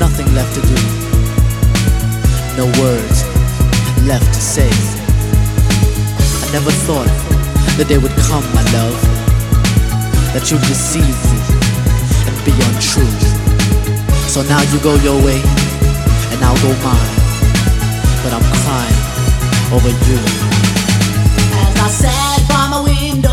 Nothing left to do. No words left to say. I never thought the day would come, my love, that you'd deceive me and be untrue. So now you go your way, and I'll go mine. But I'm crying over you. As I sat by my window,